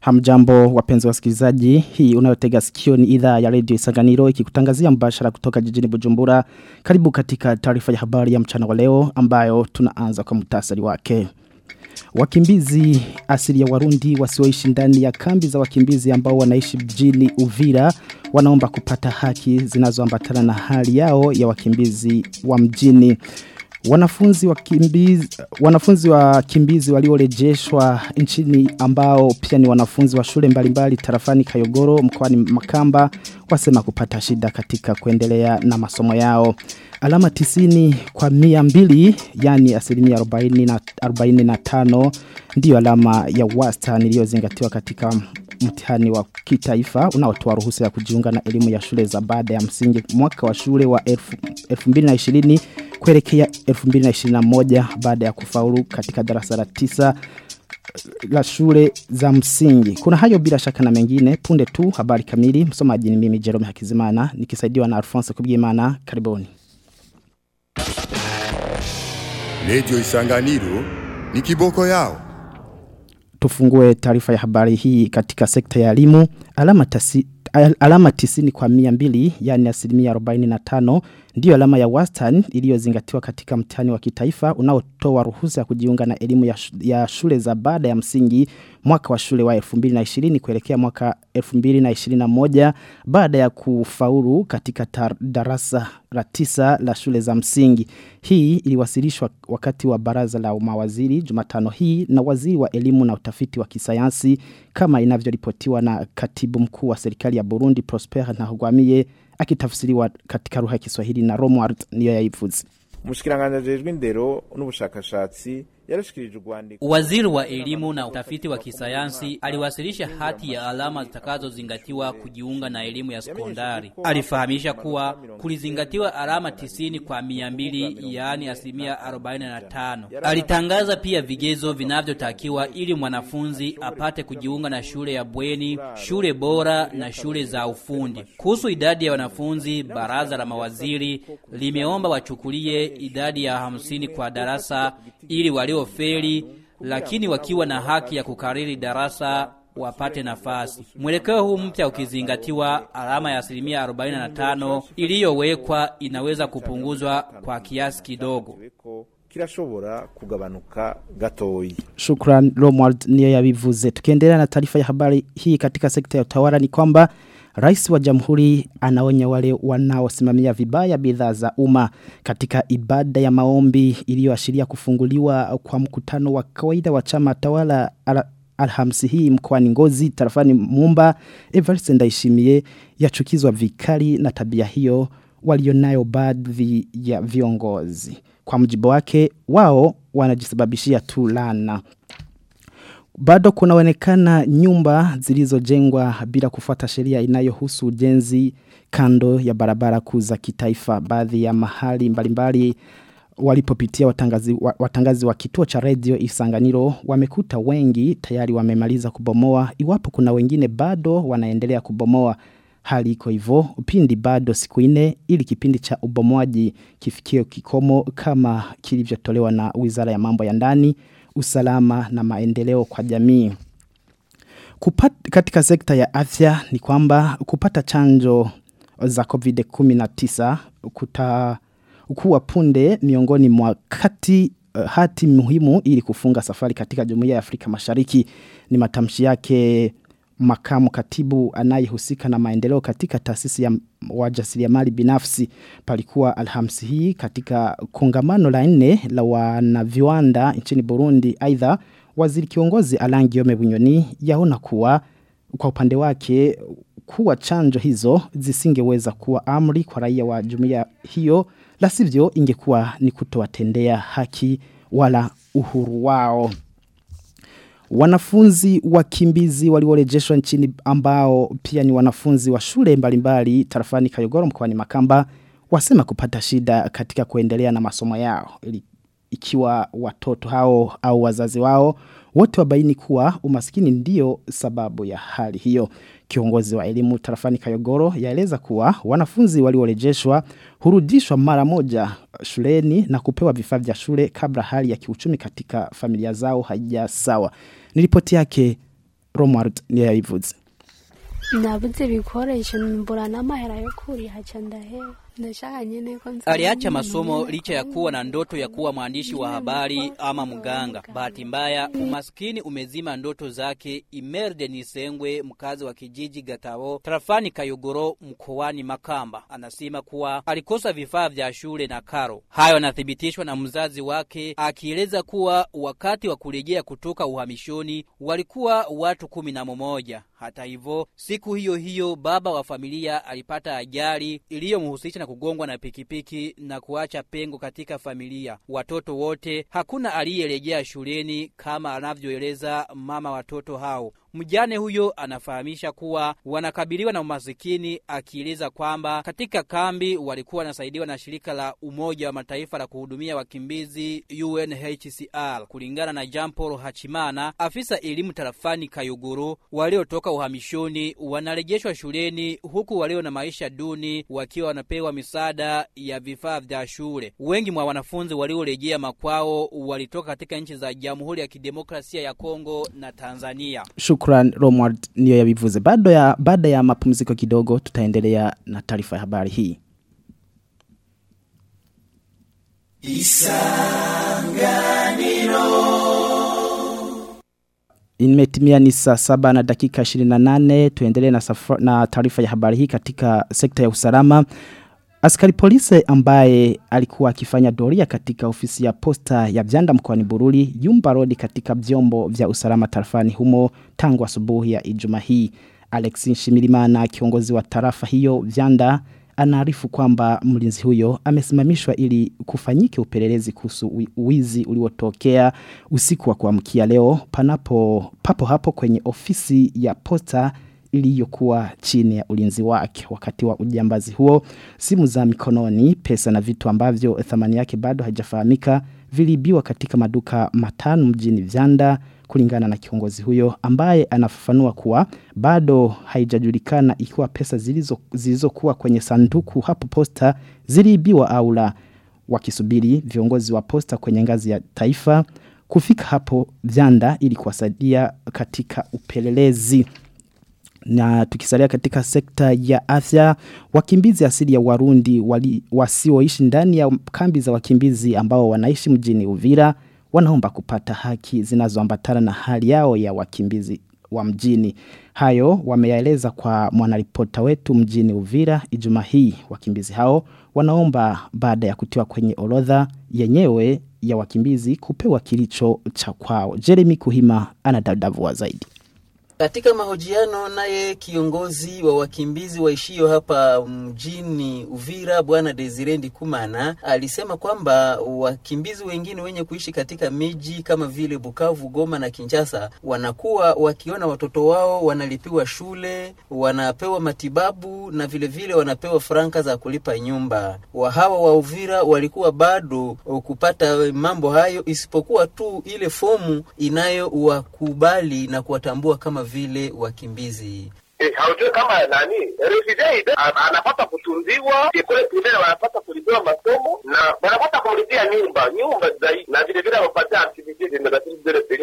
Hamjambo wapenzi wasikilizaji, hii unayotega sikio ni idhaa ya redio Isanganiro ikikutangazia mbashara kutoka jijini Bujumbura. Karibu katika taarifa ya habari ya mchana wa leo ambayo tunaanza kwa muhtasari wake. Wakimbizi asili ya Warundi wasioishi ndani ya kambi za wakimbizi ambao wanaishi mjini Uvira wanaomba kupata haki zinazoambatana na hali yao ya wakimbizi wa mjini. Wanafunzi wa kimbizi, wanafunzi wa kimbizi waliorejeshwa nchini ambao pia ni wanafunzi wa shule mbalimbali tarafani Kayogoro mkoani Makamba wasema kupata shida katika kuendelea na masomo yao. Alama tisini kwa mia mbili, yani asilimia 40 na 45 ndiyo alama ya wastani iliyozingatiwa katika mtihani wa kitaifa unaotoa ruhusa ya kujiunga na elimu ya shule za baada ya msingi mwaka wa shule wa 2020 kuelekea 2021 baada ya kufaulu katika darasa la tisa la shule za msingi. Kuna hayo bila shaka na mengine punde tu habari kamili msomaji ni mimi Jerome Hakizimana nikisaidiwa na Alphonse Kubwimana karibuni. Radio Isanganiro ni kiboko yao. Tufungue taarifa ya habari hii katika sekta ya elimu. Alama tasi, alama tisini kwa mia mbili, yani asilimia 45, ndiyo alama ya wastani iliyozingatiwa katika mtihani wa kitaifa unaotoa ruhusa ya kujiunga na elimu ya, sh ya shule za baada ya msingi mwaka wa shule wa 2020 kuelekea mwaka 2021 baada ya kufaulu katika darasa la tisa la shule za msingi. Hii iliwasilishwa wakati wa baraza la mawaziri Jumatano hii na waziri wa elimu na utafiti wa kisayansi kama inavyoripotiwa na katibu mkuu wa serikali ya Burundi Prosper Ntahugwamiye akitafsiriwa katika lugha ya Kiswahili na Romuald niyo yaivuze. Mushikiranganje ajejwe indero n'ubushakashatsi. Waziri wa elimu na utafiti wa kisayansi aliwasilisha hati ya alama zitakazozingatiwa kujiunga na elimu ya sekondari. Alifahamisha kuwa kulizingatiwa alama tisini kwa mia mbili yaani asilimia 45. Alitangaza pia vigezo vinavyotakiwa ili mwanafunzi apate kujiunga na shule ya bweni, shule bora na shule za ufundi. Kuhusu idadi ya wanafunzi, baraza la mawaziri limeomba wachukulie idadi ya hamsini kwa darasa ili waliofeli lakini wakiwa na haki ya kukariri darasa wapate nafasi. Mwelekeo huu mpya ukizingatiwa, alama ya asilimia 45 iliyowekwa inaweza kupunguzwa kwa kiasi kidogo. Kirashobora kugabanuka gatoyi. Shukran Romwald niyo yabivuze. Tukiendelea na taarifa ya habari hii katika sekta ya utawala ni kwamba Rais wa Jamhuri anaonya wale wanaosimamia vibaya bidhaa za umma katika ibada ya maombi iliyoashiria kufunguliwa kwa mkutano wa kawaida wa chama tawala alhamsi hii mkoani Ngozi tarafani Mumba Evariste Ndaishimie yachukizwa vikali na tabia hiyo walionayo baadhi ya viongozi. Kwa mjibu wake wao wanajisababishia tu lana bado kunaonekana nyumba zilizojengwa bila kufuata sheria inayohusu ujenzi kando ya barabara kuu za kitaifa. Baadhi ya mahali mbalimbali walipopitia watangazi, watangazi wa kituo cha redio Isanganiro wamekuta wengi tayari wamemaliza kubomoa. Iwapo kuna wengine bado wanaendelea kubomoa. Hali iko hivyo pindi bado siku ine ili kipindi cha ubomoaji kifikie kikomo kama kilivyotolewa na Wizara ya Mambo ya Ndani usalama na maendeleo kwa jamii. Kupat, katika sekta ya afya ni kwamba kupata chanjo za COVID-19 kuta kuwa punde miongoni mwa kati uh, hati muhimu ili kufunga safari katika Jumuiya ya Afrika Mashariki ni matamshi yake makamu katibu anayehusika na maendeleo katika taasisi ya wajasiriamali binafsi. Palikuwa alhamisi hii katika kongamano la nne la wanaviwanda nchini Burundi. Aidha waziri kiongozi Alangi Yome Bunyoni yaona kuwa kwa upande wake kuwa chanjo hizo zisingeweza kuwa amri kwa raia wa jumuiya hiyo la sivyo ingekuwa ni kutowatendea haki wala uhuru wao Wanafunzi wakimbizi waliorejeshwa nchini ambao pia ni wanafunzi wa shule mbalimbali tarafani Kayogoro mkoani Makamba wasema kupata shida katika kuendelea na masomo yao. Ikiwa watoto hao au wazazi wao wote wabaini kuwa umaskini ndio sababu ya hali hiyo. Kiongozi wa elimu tarafani Kayogoro yaeleza kuwa wanafunzi waliorejeshwa hurudishwa mara moja shuleni na kupewa vifaa vya shule kabla hali ya kiuchumi katika familia zao haija sawa. ni ripoti yake Romward Niyayivuze. Nabuze bikoresha mbura n'amahera yo kuriha ndaheba Aliacha masomo licha ya kuwa na ndoto ya kuwa mwandishi wa habari ama mganga. Bahati mbaya, umaskini umezima ndoto zake. Imerde Nisengwe, mkazi wa kijiji Gatabo, tarafani Kayogoro, mkoani Makamba, anasema kuwa alikosa vifaa vya shule na karo. Hayo anathibitishwa na mzazi wake, akieleza kuwa wakati wa kurejea kutoka uhamishoni walikuwa watu kumi na mmoja. Hata hivyo, siku hiyo hiyo baba wa familia alipata ajali iliyomhusisha na kugongwa na pikipiki na kuacha pengo katika familia. Watoto wote hakuna aliyerejea shuleni kama anavyoeleza mama watoto hao. Mjane huyo anafahamisha kuwa wanakabiliwa na umasikini, akieleza kwamba katika kambi walikuwa wanasaidiwa na shirika la Umoja wa Mataifa la kuhudumia wakimbizi UNHCR. Kulingana na Jean Paul Hachimana, afisa elimu tarafani Kayuguru, waliotoka uhamishoni wanarejeshwa shuleni, huku walio na maisha duni wakiwa wanapewa misaada ya vifaa vya shule. Wengi mwa wanafunzi waliorejea makwao walitoka katika nchi za Jamhuri ya Kidemokrasia ya Kongo na Tanzania. Shukran Romward niyo yabivuze. Baada ya baada ya mapumziko kidogo tutaendelea na taarifa ya habari hii. Isanganiro Imetimia ni saa saba na dakika 28 tuendelee na, na taarifa ya habari hii katika sekta ya usalama. Askari polisi ambaye alikuwa akifanya doria katika ofisi ya posta ya Vyanda mkoani Bururi yumba rodi katika vyombo vya usalama tarafani humo tangu asubuhi ya Ijumaa hii. Alex Shimirimana kiongozi wa tarafa hiyo Vyanda anaarifu kwamba mlinzi huyo amesimamishwa ili kufanyike upelelezi kuhusu uwizi uliotokea usiku wa kuamkia leo panapo papo hapo kwenye ofisi ya posta iliyokuwa chini ya ulinzi wake. Wakati wa ujambazi huo simu za mikononi pesa na vitu ambavyo thamani yake bado haijafahamika viliibiwa katika maduka matano mjini Vyanda kulingana na kiongozi huyo ambaye anafafanua kuwa bado haijajulikana ikiwa pesa zilizo zilizokuwa kwenye sanduku hapo posta ziliibiwa au la. Wakisubiri viongozi wa posta kwenye ngazi ya taifa kufika hapo Vyanda ili kuwasaidia katika upelelezi na tukisalia katika sekta ya afya, wakimbizi asili ya Warundi wali, wasioishi ndani ya kambi za wakimbizi ambao wanaishi mjini Uvira wanaomba kupata haki zinazoambatana na hali yao ya wakimbizi wa mjini. Hayo wameyaeleza kwa mwanaripota wetu mjini Uvira Ijumaa hii. Wakimbizi hao wanaomba baada ya kutiwa kwenye orodha yenyewe ya wakimbizi kupewa kilicho cha kwao. Jeremy Kuhima anadadavua zaidi. Katika mahojiano naye kiongozi wa wakimbizi waishio hapa mjini Uvira, bwana desirendi kumana alisema kwamba wakimbizi wengine wenye kuishi katika miji kama vile Bukavu, Goma na Kinshasa wanakuwa wakiona watoto wao wanalipiwa shule, wanapewa matibabu na vilevile vile wanapewa franka za kulipa nyumba. wahawa wa Uvira walikuwa bado kupata mambo hayo, isipokuwa tu ile fomu inayowakubali na kuwatambua kama vile wakimbizi. Eh, haujue kama nani? Refugee anapata kutunziwa kule kule wanapata kulipiwa masomo na wanapata kumlipia nyumba nyumba zaidi. Na vile vile wapatia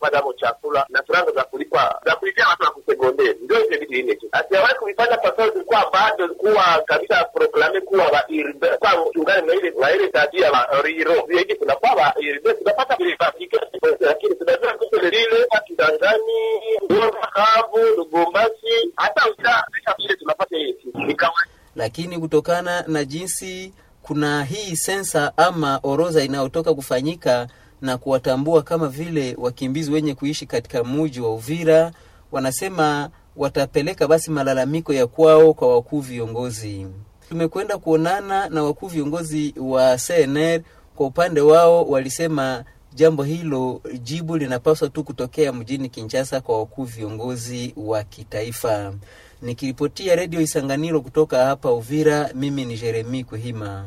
pata hapo chakula na franga za kulipa za kulipia watu wa kusegonderi ndio ile vitu ine asiwahi kuifanya pasao zilikuwa bado kuwa kabisa proklame kuwa wa irbe kwa chungani na ile na ile tabia riro zaidi tunakuwa wa irbe tunapata vile bafika lakini tunajua kitu lile Kisangani Goma Kavu Lubumbashi hata uta vile tunapata hiyo ni kawaida lakini kutokana na jinsi kuna hii sensa ama orodha inayotoka kufanyika na kuwatambua kama vile wakimbizi wenye kuishi katika muji wa Uvira, wanasema watapeleka basi malalamiko ya kwao kwa wakuu viongozi. Tumekwenda kuonana na wakuu viongozi wa CNR, kwa upande wao walisema jambo hilo jibu linapaswa tu kutokea mjini Kinshasa kwa wakuu viongozi wa kitaifa. Nikiripotia redio Isanganiro kutoka hapa Uvira, mimi ni Jeremi Kuhima.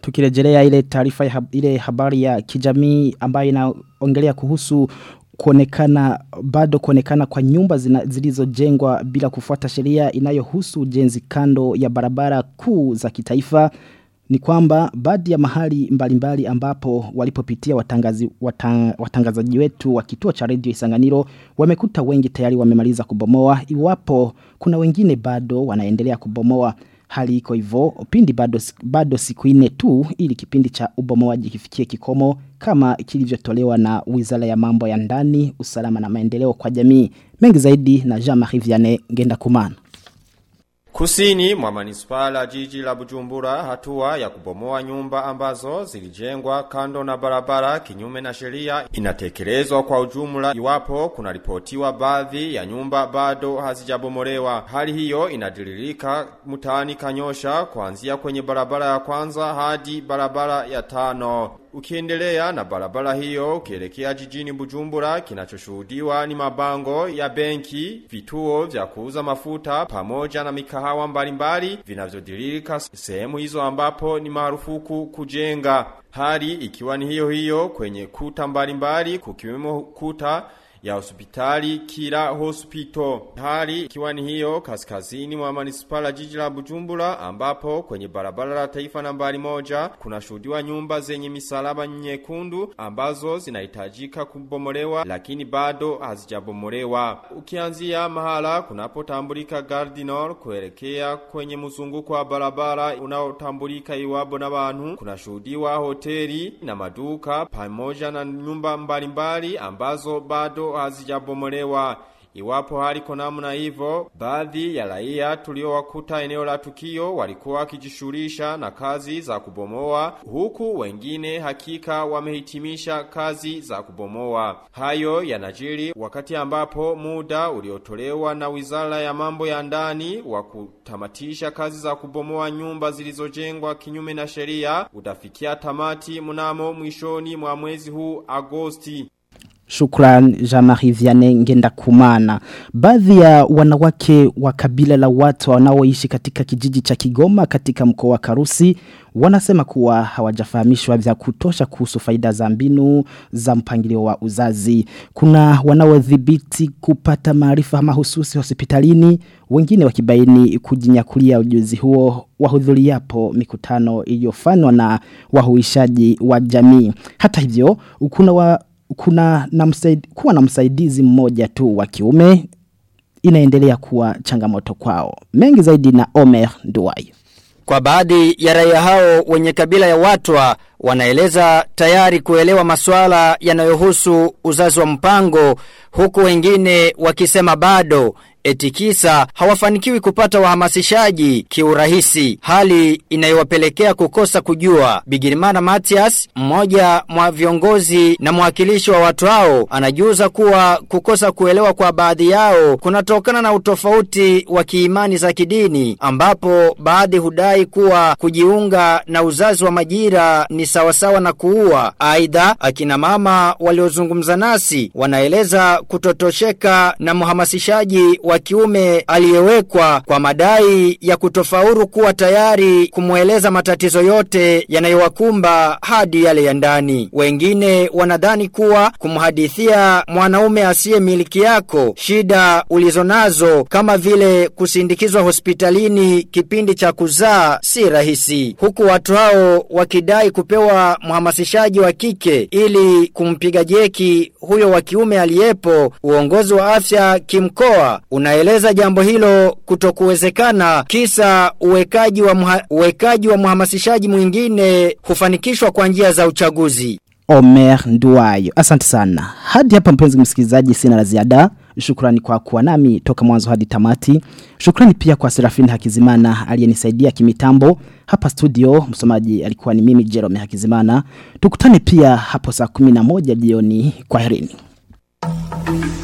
Tukirejelea ile taarifa ile habari ya kijamii ambayo inaongelea kuhusu kuonekana bado kuonekana kwa nyumba zilizojengwa bila kufuata sheria inayohusu ujenzi kando ya barabara kuu za kitaifa ni kwamba baadhi ya mahali mbalimbali mbali ambapo walipopitia watangazi, watang, watangazaji wetu wa kituo cha redio Isanganiro wamekuta wengi tayari wamemaliza kubomoa iwapo kuna wengine bado wanaendelea kubomoa hali iko hivyo pindi bado bado siku nne tu ili kipindi cha ubomoaji kifikie kikomo kama kilivyotolewa na Wizara ya Mambo ya Ndani, Usalama na Maendeleo kwa Jamii. Mengi zaidi na Jean-Marie Vianney Ngenda Kumana. Kusini mwa manispaa la jiji la Bujumbura hatua ya kubomoa nyumba ambazo zilijengwa kando na barabara kinyume na sheria inatekelezwa kwa ujumla iwapo kuna ripotiwa baadhi ya nyumba bado hazijabomolewa. Hali hiyo inadiririka mtaani Kanyosha kuanzia kwenye barabara ya kwanza hadi barabara ya tano. Ukiendelea na barabara hiyo ukielekea jijini Bujumbura kinachoshuhudiwa ni mabango ya benki, vituo vya kuuza mafuta pamoja na mikahawa mbalimbali vinavyodirika sehemu hizo ambapo ni marufuku kujenga. Hali ikiwa ni hiyo hiyo kwenye kuta mbalimbali kukiwemo kuta ya hospitali kila hospital. Hali ikiwa ni hiyo kaskazini mwa manisipala jiji la Bujumbura ambapo kwenye barabara la taifa nambari moja kuna shuhudiwa nyumba zenye misalaba nyekundu ambazo zinahitajika kubomolewa lakini bado hazijabomolewa. Ukianzia mahala kunapotambulika Gardinor kuelekea kwenye mzunguko wa barabara unaotambulika iwabo na bantu kuna shuhudiwa hoteli na maduka pamoja na nyumba mbalimbali ambazo bado hazijabomolewa. Iwapo haliko namna hivyo, baadhi ya raia tuliowakuta eneo la tukio walikuwa wakijishughulisha na kazi za kubomoa, huku wengine hakika wamehitimisha kazi za kubomoa. Hayo yanajiri wakati ambapo muda uliotolewa na Wizara ya Mambo ya Ndani wa kutamatisha kazi za kubomoa nyumba zilizojengwa kinyume na sheria utafikia tamati mnamo mwishoni mwa mwezi huu Agosti. Shukran Jean-Marie Vianney ngenda kumana. Baadhi ya wanawake wa kabila la watu wanaoishi katika kijiji cha Kigoma katika mkoa wa Karusi wanasema kuwa hawajafahamishwa vya kutosha kuhusu faida za mbinu za mpangilio wa uzazi. Kuna wanaodhibiti kupata maarifa mahususi hospitalini, wengine wakibaini kujinyakulia ujuzi huo wahudhuriapo mikutano iliyofanywa na wahuishaji wa jamii. Hata hivyo, kuna wa kuna na msaid, kuwa na msaidizi mmoja tu wa kiume inaendelea kuwa changamoto kwao. Mengi zaidi na Omer Nduwai. Kwa baadhi ya raia hao wenye kabila ya watwa wanaeleza tayari kuelewa masuala yanayohusu uzazi wa mpango huku wengine wakisema bado etikisa hawafanikiwi kupata wahamasishaji kiurahisi hali inayowapelekea kukosa kujua. Bigirimana Matias mmoja mwa viongozi na mwakilishi wa watu hao anajuza kuwa kukosa kuelewa kwa baadhi yao kunatokana na utofauti wa kiimani za kidini ambapo baadhi hudai kuwa kujiunga na uzazi wa majira ni sawasawa na kuua. Aidha akina mama waliozungumza nasi wanaeleza kutotosheka na mhamasishaji wa kiume aliyewekwa kwa madai ya kutofauru kuwa tayari kumweleza matatizo yote yanayowakumba hadi yale ya ndani. Wengine wanadhani kuwa kumhadithia mwanaume asiye miliki yako shida ulizonazo kama vile kusindikizwa hospitalini kipindi cha kuzaa si rahisi. Huku watu hao wakidai kupewa mhamasishaji wa kike ili kumpiga jeki huyo wa kiume aliyepo uongozi wa afya kimkoa unaeleza jambo hilo kutokuwezekana kisa uwekaji wa uwekaji wa mhamasishaji mwingine hufanikishwa kwa njia za uchaguzi. Omer Nduwayo. Asante sana. Hadi hapa mpenzi msikilizaji sina la ziada. Shukrani kwa kuwa nami toka mwanzo hadi tamati. Shukrani pia kwa Serafini Hakizimana aliyenisaidia kimitambo. Hapa studio msomaji alikuwa ni mimi Jerome Hakizimana. Tukutane pia hapo saa 11 jioni. Kwaherini. Thank.